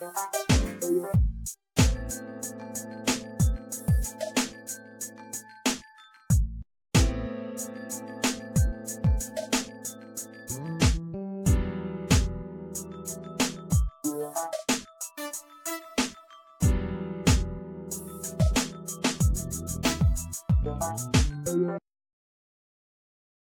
Bye. Yeah.